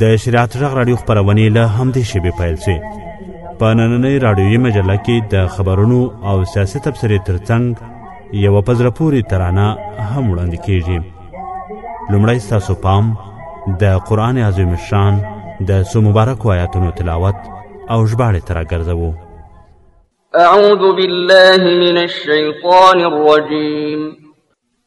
د شریعت غږ راډیو خبرونه له همدې شیبې پیل شي په نننۍ راډیوي مجله کې د خبرونو او سیاسي تبصرې ترڅنګ یوه په زړه پورې ترانه هم وړاندې کیږي لومړی ستاسو پام د قرآن عظیم شان د څو مبارکو آیاتونو تلاوت او ژباړې ته راګرځوو أعوذ بالله من الشيطان الرجيم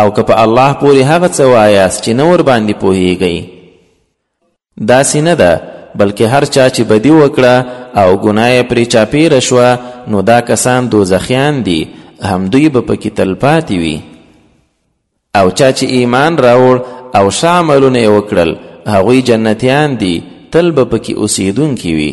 او که په الله پورې هغه څه وایاست چې نه ورباندې پوهیږئ داسې نه ده بلکې هر چا چې بدی وکړه او ګناه یې پرې چاپیره شوه نو دا کسان دوزخیان دي همدوی به پکې تلپاتې وي او چا چې ایمان راوړ او ښه عملونه یې وکړل هغوی جنتیان دي تل به پکې اوسېدونکي وي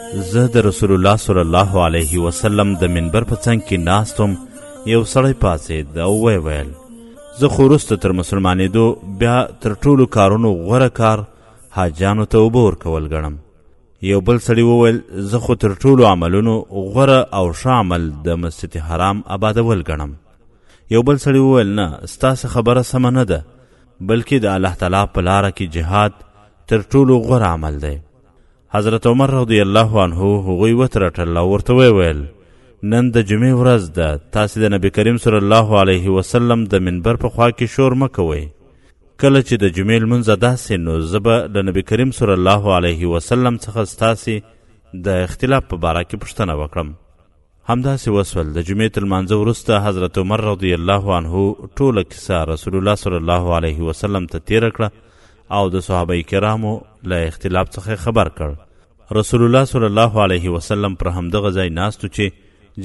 زه د رسول الله صلی الله علیه وسلم د منبر په څنګ کې ناست وم یو سړی پاڅېد او ویې ویل زه خو وروسته تر مسلمانېدو بیا تر ټولو کارونو غوره کار حاجیانو ته اوبه ورکول ګڼم یو بل سړي وویل زه خو تر ټولو عملونو غوره او ښه عمل د مسجد حرام آبادول ګڼم یو بل سړي وویل نه ستاسو خبره سمه نه ده بلکې د الله تعالی په لاره کې جهاد تر ټولو غوره عمل دی حضرت عمر رضی الله عنه هغوی وترټل او ورته ویل نن د جمعې ورځ ده تاسې د نبی کریم صلی الله علیه وسلم د منبر په خوا کې شور مه کوئ کله چې د جمعې لمونځ ادا سي نو زه به له نبی کریم صلی الله علیه وسلم څخه ستاسې د اختلاف په باره کې پوښتنه وکړم همداسې وسول د جمعې تر لمانځه وروسته حضرت عمر رضی الله عنه ټوله کیسه رسول الله صلی الله علیه وسلم ته تیره کړه او د صحابه کرامو له اختلاف څخه خبر کړ رسول الله صلی الله علیه وسلم پر همدغه ځای ناستو چې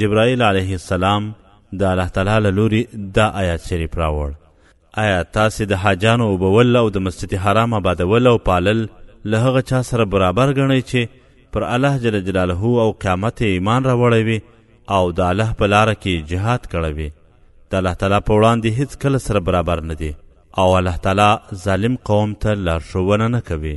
جبرائیل علیه السلام د الله تعالی له لوري دا آیات شریف راوړ آیا تاسې د حاجانو اوبول او د مسجد حرام آبادول او پالل له هغه چا سره برابر ګڼئ چې پر الله جل جلاله او قیامت یې ایمان راوړی وي او د الله په لاره کې جهاد کړی وي د الله تعالی په وړاندې هیڅ کله سره برابر نه دي او الله تعالی ظالم قوم ته لارښوونه نه کوي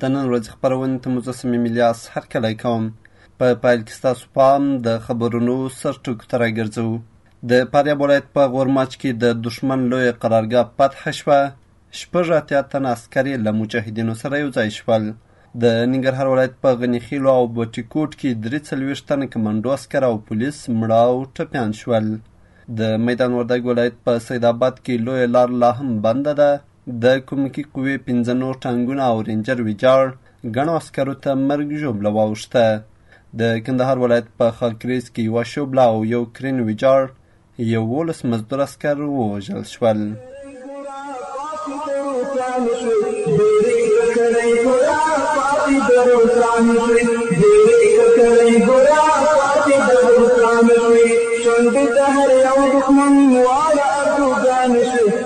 د نن ورځې خپرونې ته مجسم ملیاس هرکلی کوم په پایل کې ستاسو پام د خبرونو سرټکو ته راګرځوو د فاریاب ولایت په غورماچ کې د دښمن لویه قرارګاه فتح شوه شپږ اتیا تنه عسکر یې له مجاهدینو سره یو ځای شول د ننګرهار ولایت په غني خیلو او بټي کوټ کې درې څلوېښت تنه کمانډو عسکر او پولیس مړه او ټپیان شول د میدان وردګ ولایت په سید آباد کې لویه لار لا هم بنده ده د کومکی قوې پنځه نور ټانګونه او رینجر ویجاړ ګڼو عسکرو ته مرګ ژوبله واوښته د کندهار ولایت په خاکریز کې یوه شوبله او یو کرین ویجاړ یوولس مزدور عسکر ووژل شول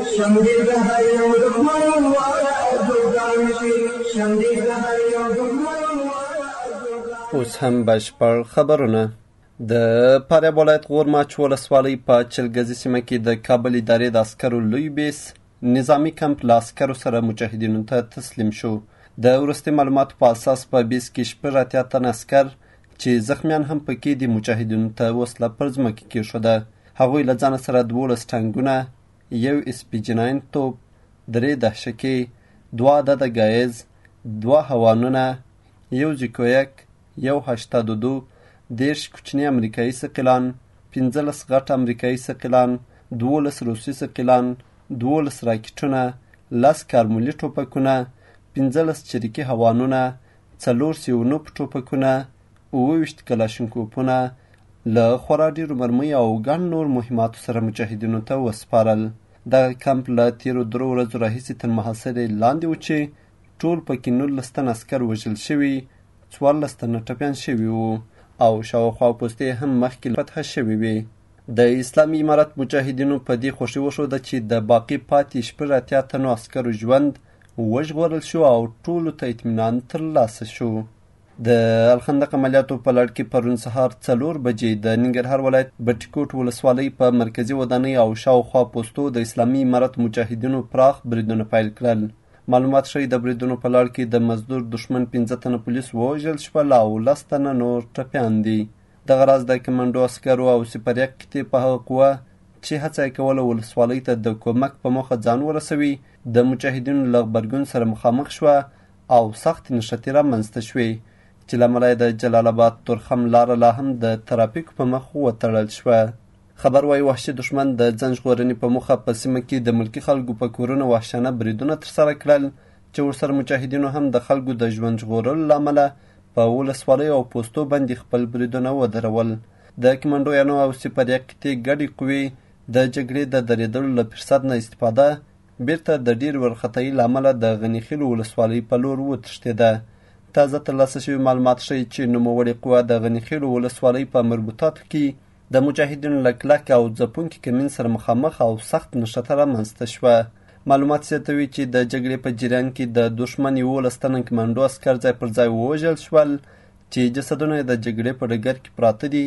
شمډیر د هر یو دښمن واړه ارزوګان شي شمډیر د هر یو دښمن اوس هم بشپړ خبرونه د فاریاب ولایت غور ماچ ولسوالۍ په چلګزي سیمه کې د کابل ادارې د عسکرو لوی بیس نظامی کمپ له عسکرو سره مجاهدینو ته تسلیم شو د وروستي معلوماتو په اساس په بیس کې شپږ اتیا تن عسکر چې زخمیان هم پکې دي مجاهدینو ته وسله پر ځمکه کېښوده هغوی له ځانه سره دولس ټانګونه یو اسپیجناین توپ درې دهشکې دوه عدده ګایز دوه هوانونه یو جیکویک یو هشته دودو دېرش کوچني امریکایي سقیلان پنځلس غټ امریکایي سقیلان دوولس روسي سقیلان دوولس راکټونه لس کارمولي ټوپکونه پنځلس چریکي هوانونه څلور سیونوپ ټوپکونه اووه ویشت کلاشینکوپونه له خورا ډېرو مرمۍ او ګڼ نور مهماتو سره مجاهدینو ته وسپارل دغه کمپ له تیرو درو ورځو راهیسې تر محاصرې لاندې و چې ټول پکې نولس تن عسکر وژل شوي څوارلس تنه ټپیان شوي وو او شاوخوا پوستې هم مخکې فتح شوې وې د اسلامي امارت مجاهدینو په دې خوښي وښوده چې د باقي پاتې شپږ اتیا تنو عسکرو ژوند وژغورل شو او ټولو ته اطمینان ترلاسه شو د الخندق عملیاتو په لړ کې پرون سهار څلور بجې د ننګرهار ولایت بټیکوټ ولسوالۍ په مرکزي ودانۍ او شاوخوا پوستو د اسلامي امارت مجاهدینو پراخ بریدونه پیل کړل معلومات ښیي د بریدونو په لړ کې د مزدور دښمن پنځه تنه پولیس ووژل شول او لس تنه نور ټپیان دي دغه راز د کمانډو عسکرو او سپریک کتې په هغه قوه چې هڅه یې کوله ولسوالۍ ته د کومک په موخه ځان ورسوي د مجاهدینو له غبرګون سره مخامخ شوه او سختې نښتې رامنځته شوې چې له امله یې د جلال اباد تورخم لاره لا هم د ترافیکو په مخ وتړل شوه. خبر وايي وحشي دښمن د ځان ژغورنې په موخه په سیمه کې د ملکي خلکو په کورونو وحشانه بریدونه ترسره کړل چې ورسره مجاهدینو هم د خلکو د ژوند ژغورلو له امله په ولسوالیو او پوستو باندې خپل بریدونه ودرول د کمانډویانو او سپریه قطعې ګډې قوې د جګړې د درېدلو له فرصت نه استفاده بیرته د ډېرې ورختایي له امله د غنیخیلو ولسوالۍ په لور وتښتېده. تازه ترلاسه شوي معلومات ښیي چې نوموړې قوه د غنیخیلو ولسوالۍ په مربوطاتو کې د مجاهدینو له کلک او ځپونکي کمین سره مخامخ او سخت نښته رامنځته شوه. معلومات زیاتوي چې د جګړې په جریان کې د دښمن یولس تنه کمانډو عسکر ځای پر ځای ووژل شول چې جسدونه یې د جګړې په ډګر کې پراته دي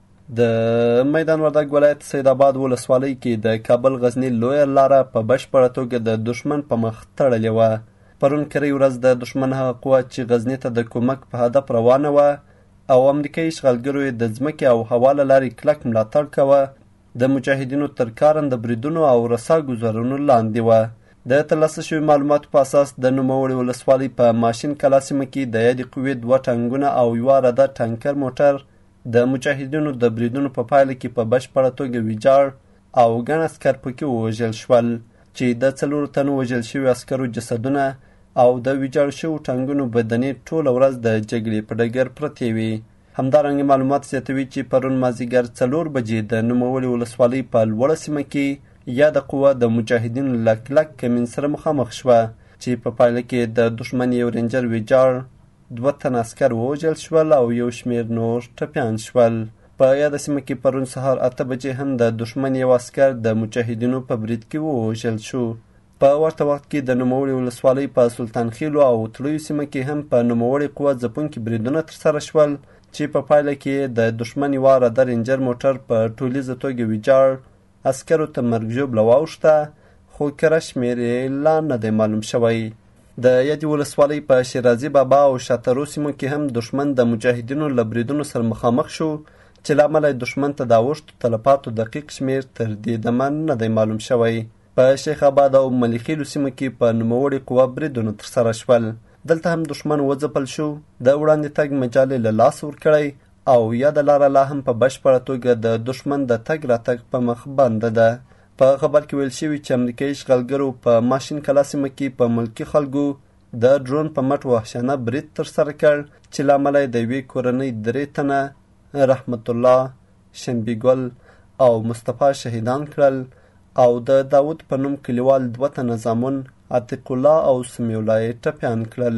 د میدان وردګ ولایت سید آباد ولسوالۍ کې د کابل غزنی لویه لاره په بشپړه توګه د دښمن په مخ تړلې وه پرون کرۍ ورځ د دښمن هغه قوه چې غزنی ته د کومک په هدف روانه وه او امریکایي اشغالګرو یې د ځمکې او هوا له لارې کلک ملاتړ کاوه د مجاهدینو تر کارنده بریدونو او رسا ګذرونو لاندې وه د ترلاسه شوي معلوماتو په اساس د نوموړې ولسوالۍ په ماشین کلا سیمه کې د یادې قوې دوه ټانګونه او یوه عراده ټانکر موټر د مجاهدینو د بریدونو په پایله کې په بشپړه توګه ویجاړ او ګڼ عسکر پکې ووژل شول چې د څلورو تنو وژل شویو عسکرو جسدونه او د ویجاړو شوو ټانګونو بدنې ټوله ورځ د جګړې په ډګر پرتې وې همدارنګه معلومات زیاتوي چې پرون مازیګر څلور بجې د نوموړې ولسوالۍ په لوړه سیمه کې یاده قوه د مجاهدینو له کلک کمین سره مخامخ شوه چې په پایله کې د دښمن یو رینجر ویجاړ دوه تنه عسکر ووژل شول او یو شمېر نور ټپیان شول. په یاده سیمه کې پرون سهار اته بجې هم د دښمن یو عسکر د مجاهدینو په برید کې ووژل شو. په ورته وخت کې د نوموړې ولسوالۍ په سلطان خېلو او تړیو سیمه کې هم په نوموړې قوه ځپونکي بریدونه ترسره شول چې په پایله کې د دښمن یوه راده رینجر موټر په ټولیزه توګه ویجاړ عسکرو ته مرګ ژوبله واوښته، خو کره شمېر یې لا نه دی معلوم شوی. د یادې ولسوالۍ په شیرازي بابا او شاترو سیمو کې هم دښمن د مجاهدینو له بریدونو سره مخامخ شو چې له امله یې دښمن ته د اوښتو تلفاتو دقیق شمېر تر دې دمه نه دی معلوم شوی. په شیخ اباد او ملیخیلو سیمو کې په نوموړې قوه بریدونه ترسره شول. دلته هم دښمن وځپل شو، د وړاندې تګ مجال یې له لاسه ورکړی او یاده لاره لا هم په بشپړه توګه د دښمن د تګ راتګ په مخ بنده ده. په خبر کې ویل شوي چې امریکایي اشغالګرو په ماشین کلا سیمه کې په ملکي خلکو د ډرون په مټ وحشانه برید ترسره کړ چې له امله یې د یوې کورنۍ درې تنه رحمت الله، شنبي ګل او مصطفی شهیدان کړل او د داود په نوم کلیوال دوه تنه زامن عتیق الله او سمیع الله یې ټپیان کړل.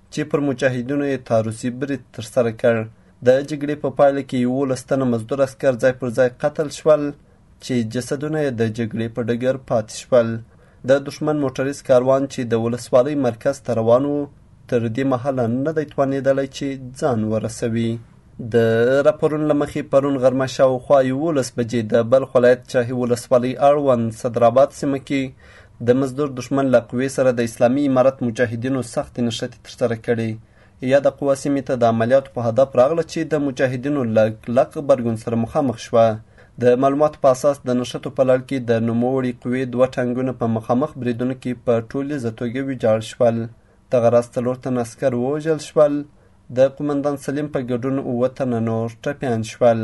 چې پر مجاهدینو یې تعرضي برید ترسره کړ د جګړې په پایله کې یولس تنه مزدور عسکر ځای پر ځای قتل شول چې جسدونه یې د جګړې په ډګر پاتې شول د دښمن موټریز کاروان چې د ولسوالۍ مرکز ته روان و تر دې مهاله نه دی توانېدلی چې ځان ورسوي د راپورونو له مخې پرون غرمه شاوخوا یوولس بجې د بلخ ولایت چاهي ولسوالۍ اړوند صدرآباد سیمه کې د مزدور دښمن له قوې سره د اسلامي امارت مجاهدینو سختې نښتې ترسره کړې یاده قوه سیمې ته د عملیاتو په هدف راغله چې د مجاهدینو له کلک غبرګون سره مخامخ شوه د معلوماتو په اساس د نښتو په لړ کې د نوموړي قوې دوه ټانګونه په مخامخ بریدونو کې په ټولیزه توګه ویجاړ شول دغه راز څلور تنه عسکر ووژل شول د قومندان سلیم په ګډون اووه تنه نور ټپیان شول.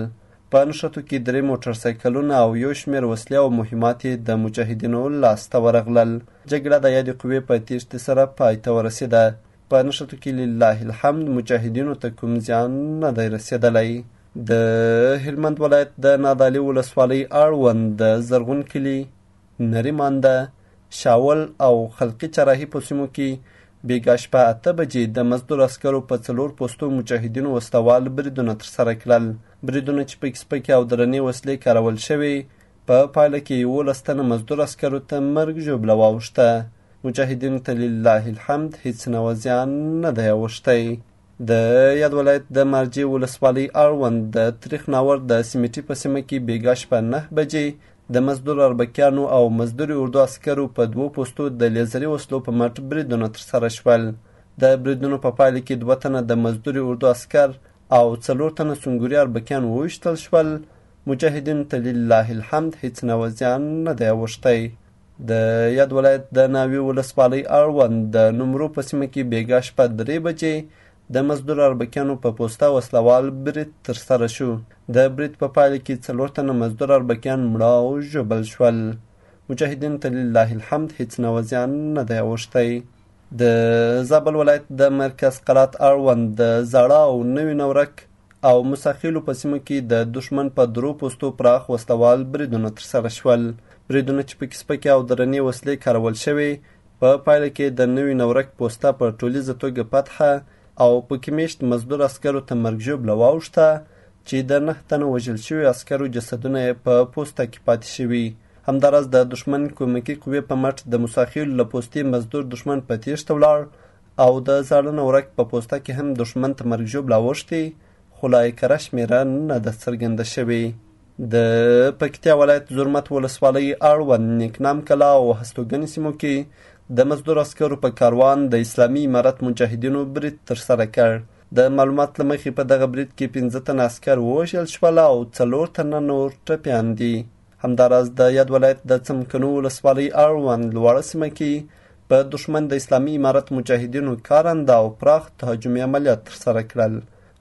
په نښتو کې درې موټر سایکلونه او یو شمېر وسلې او مهمات یې د مجاهدینو لاس ته ورغلل. جګړه د یادې قوې په تېښتې سره پای ته ورسېده. په نښتو کې لله الحمد مجاهدینو ته کوم زیان نه دی رسېدلی. د هلمند ولایت د نادعلي ولسوالۍ اړوند د زرغون کلي نري مانده، شاول او خلقي چراهي په سیمو کې بیګا شپه اته بجې د مزدور عسکرو په څلور پوستو مجاهدینو وسله وال بریدونه ترسره کړل. بریدونه چې پکې سپکې او درنې وسلې کارول شوې، په پایله کې یولس تنه مزدور عسکرو ته مرګ ژوبله واوښته. مجاهدینو ته لله الحمد هیڅ نوع زیان نه دی اوښتی. د یاد ولایت د مارجې ولسوالۍ اړوند د تریخ ناور د سیمټي په سیمه کې بیګا شپه نه بجې د مزدور اربکیانو او مزدوري اردو عسکرو په دوو پوستو د لیزري وسلو په مټ بریدونه ترسره شول د بریدونو په پایله کې دوه تنه د مزدوري اردو عسکر او څلور تنه سنګوري اربکیان وویشتل شول مجاهدینو ته لله الحمد هیڅ نوه زیان نه دی اوښتی د یاد ولایت د ناوې ولسوالۍ اړوند د نمرو په سیمه کې بیګا شپه درې بجې د مزدور اربکیانو په پوسته وسلوال برید ترسره شو د برید په پایله کې څلور تنه مزدور اربکیان مړه او ژوبل شول مجاهدین تلله الحمد هیڅ نوه زیان نه دی اوښتی د زابل ولایت د مرکز قلات اړوند د زړه او نوی نورک او مسخیلو په سیمو کې د دښمن په درو پوستو پراخ وسلوال بریدونه ترسره شول بریدونه چې پکې سپکې او درنې وسلې کارول شوې په پا پایله کې د نوي نورک پوسته په ټولیزه توګه فتحه او پکې میشت مزدور عسکرو ته مرګ ژوبله واوښته چې د نه تنه وژل شوي عسکرو جسدونه یې په پوسته کې پاتې شوي همداراز د دښمن کومکي قوې په مټ د موساخیلو له پوستې مزدور دښمن په تیښته ولاړ او د زاړه نورک په پوسته کې هم دښمن ته مرګ ژوبله اوښتې خو لا یې کره شمېره نه ده څرګنده شوې د پکتیا ولایت زرمت ولسوالۍ اړوند نیکنام کلا او هستوګنې سیمو کې د مزدور عسکرو په کاروان د اسلامي امارت مجاهدینو برید ترسره کړ د معلومات له مخې په دغه برید کې پنځه تنه عسکر ووژل شول او څلور تنه نور ټپیان دي همداراز د یاد ولایت د څمکنو ولسوالۍ اړوند لوړه سیمه کې په دښمن د اسلامي امارت مجاهدینو کارنده او پراخ تهاجمي عملیات ترسره کړل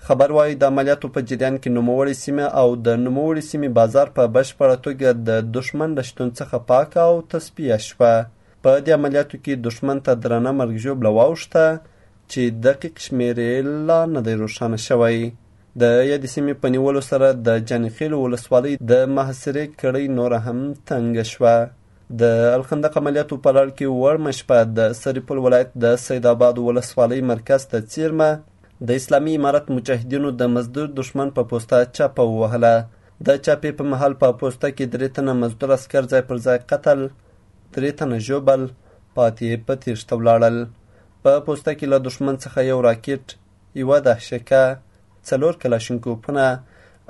خبر وايي د عملیاتو په جریان کې نوموړې سیمه او د نوموړې سیمې بازار په بشپړه توګه د دښمن له شتون څخه پاک او تصفیه شوه په دې عملیاتو کې دښمن ته درنه مرګ ژوبله واوښته چې دقیق شمېر یې لا نه دی روښانه شوی د یادې سیمې په نیولو سره د جانیخیلو ولسوالۍ د محاصرې کړۍ نوره هم تنګه شوه د الخندق عملیاتو په لړ کې وړمه شپه د سرپل ولایت د سید آباد ولسوالۍ مرکز ته څیرمه د اسلامي امارت مجاهدینو د مزدور دښمن په پوسته چاپه ووهله د چاپې په مهال په پوسته کې درې تنه مزدور عسکر ځای پر ځای قتل درې تنه ژوبل پاتې په تیښته ولاړل په پوسته کې له دښمن څخه یو راکټ یوه دهشکه، څلور کلاشینکوفونه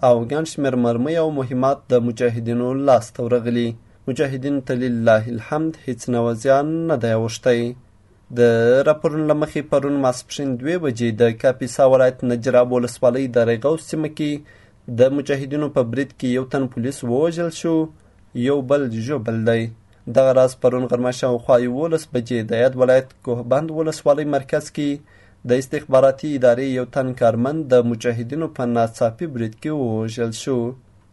او ګڼ شمېر مرمۍ او مهمات د مجاهدینو لاس ته ورغلي. مجاهدینو ته لله الحمد هیڅ نوع زیان نه دی اوښتی. د راپورونو له مخې پرون ماسپښین دوې بجې د کاپیسا ولایت نجراب ولسوالۍ د ریغوز سیمه کې د مجاهدینو په برید کې یو تن پولیس ووژل شو یو بل ژوبل دی دغه راز پرون غرمه شاوخوا یوولس بجې د یاد ولایت کوهبند ولسوالۍ مرکز کې د استخباراتي ادارې یو تن کارمند د مجاهدینو په ناڅاپي برید کې ووژل شو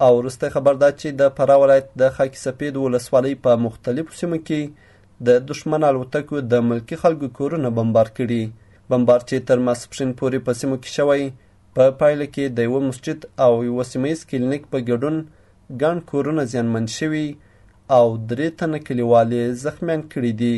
او وروستی خبر دا چې د فراه ولایت د خاکي سپید ولسوالۍ په مختلفو سیمو کې د دښمن الوتکو د ملکي خلکو کورونه بمبار کړي بمبار چې تر ماسپښین پورې په سیمو کې شوی په پا پایله کې د یوه مسجد او یوه سیمه ییز کلینیک په ګډون ګڼ کورونه زیانمن شوي او درې تنه کلیوال یې زخمیان کړي دي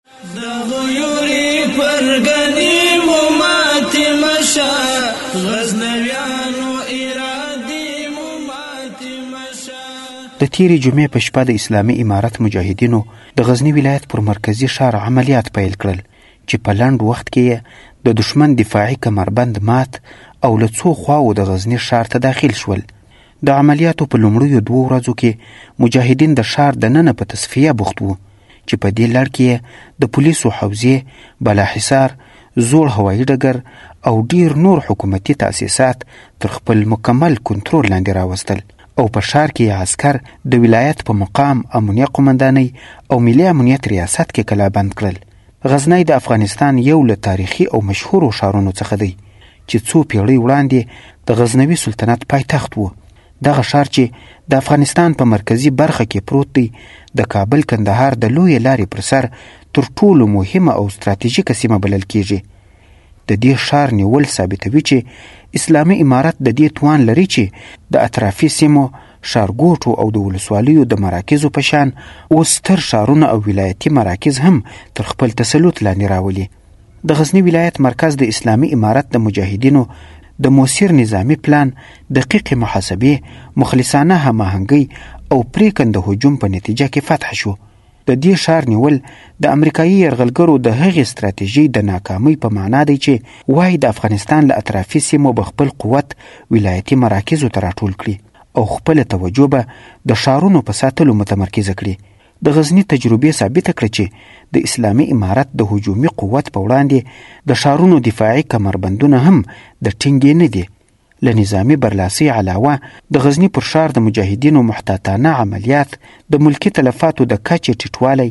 د تیرې جمعې په شپه د اسلامي امارت مجاهدینو د غزنی ولایت پر مرکزي ښار عملیات پیل کړل چې په لنډ وخت کې یې د دښمن دفاعي کمربند مات او له څو خواو د غزنی ښار ته داخل شول د عملیاتو په لومړیو دوو ورځو کې مجاهدین د ښار دننه په تصفیه بوخت وو چې په دې لړ کې د پولیسو حوزې، بالاحصار، زوړ هوایي ډګر او ډیر نور حکومتي تاسیسات تر خپل مکمل کنترول لاندې راوستل او په ښار کې یې عسکر د ولایت په مقام امنیه قومندانۍ او ملي امنیت ریاست کې کلابند کړل غزنی د افغانستان یو له تاریخي او مشهورو ښارونو څخه دی چې څو پیړۍ وړاندې د غزنوي سلطنت پایتخت و دغه ښار چې د افغانستان په مرکزي برخه کې پروت دی د کابل کندهار د لویې لارې پر سر تر ټولو مهمه او ستراتیژیکه سیمه بلل کیږي د دې ښار نیول ثابتوي چې اسلامي امارت د دې توان لري چې د اطرافي سیمو ښارګوټو او د ولسوالیو د مراکزو په شان اوس ستر ښارونه او ولایتي مراکز هم تر خپل تسلط لاندې راولي د غزني ولایت مرکز د اسلامي امارت د مجاهدینو د موثر نظامي پلان، دقیقې محاسبې، مخلصانه هماهنګۍ او پرېکنده هجوم په نتیجه کې فتح شو. د دې ښار نیول د امریکایي یرغلګرو د هغې ستراتیژۍ د ناکامۍ په معنا دی چې وايي د افغانستان له اطرافي سیمو به خپل قوت ولایتي مراکزو ته راټول کړي او خپله توجه به د ښارونو په ساتلو متمرکزه کړي د غزني تجربې ثابته کړه چې د اسلامي امارت د هجومي قوت په وړاندې د ښارونو دفاعي کمربندونه هم د ټینګې نه دي له نظامی برلاسۍ علاوه د غزني پر ښار د مجاهدینو محتاطانه عملیات د ملکی تلفاتو د کچې ټیټوالی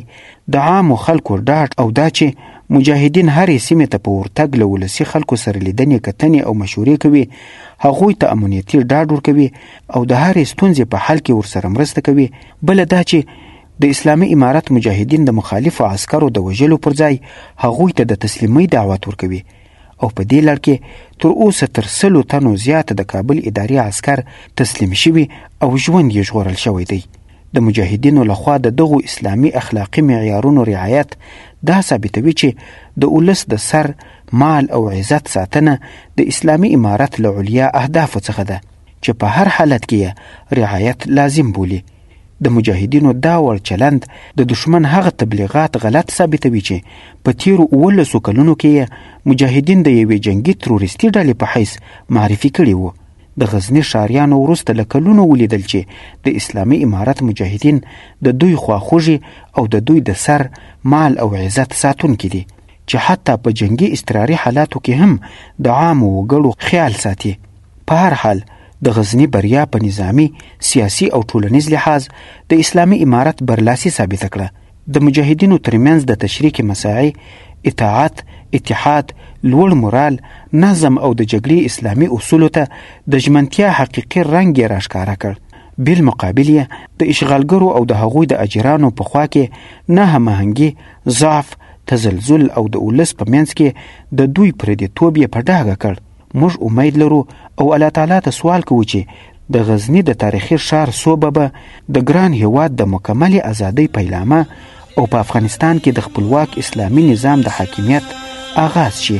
د عامو خلکو ډاډ او دا چې مجاهدین هرې سیمې ته په ورتګ له ولسي خلکو سره لیدنې کتنې او مشورې کوي هغوی ته امنیتي ډاډ ورکوي او د هرې ستونزې په حل کې ورسره مرسته کوي بله دا چې د اسلامي امارت مجاهدین د مخالفو عسکرو د وژلو پر ځای هغوی ته د تسلیمۍ دعوت ورکوي او په دې لړ کې تر اوسه تر سلو تنو زیات د کابل اداري عسکر تسلیم شوي او ژوند یې ژغورل شوی دی د مجاهدینو لخوا د دغو اسلامي اخلاقي معیارونو رعایت دا ثابتوي چې د ولس د سر مال او عزت ساتنه د اسلامي امارت له علیا اهدافو څخه ده چې په هر حالت کې یې رعایت لازم بولي د مجاهدینو دا وړ چلند د دشمن هغه تبلیغات غلط ثابتوي چې په تیرو اولسو کلونو کې یې مجاهدین د یوې جنگي تروریستي ډلې په حیث معرفي کړي وو د غزنی ښاریانو وروسته له کلونو ولیدل چې د اسلامي امارت مجاهدین د دوی خواخوږي او د دوی د سر مال او عزت ساتونکي دي چې حتی په جنگي استراري حالاتو کې هم د عامو وګړو خیال ساتي په هر حال د غزني بریا په نظامي، سیاسي او ټولنیز لحاظ د اسلامي امارت برلاسي ثابته کړه، د مجاهدینو ترمنځ د تشریک مساعي، اطاعت، اتحاد، لوړ مورال، نظم او د جګړې اسلامي اصولو ته د ژمنتیا حقیقي رنګ یې راښکاره کړ، بالمقابل یې د اشغالګرو او د هغوی د اجیرانو په خوا کې نه هماهنګي، ضعف، تزلزل او د ولس په منځ کې د دوی پردیتوب یې په ډاګه کړ. موږ امید لرو او الله تعالی ته سوال کوو چې د غزني د تاریخي ښار سوبه به د ګران هیواد د مکملې ازادۍ پیلامه او په افغانستان کې د خپلواک اسلامي نظام د حاکمیت آغاز شي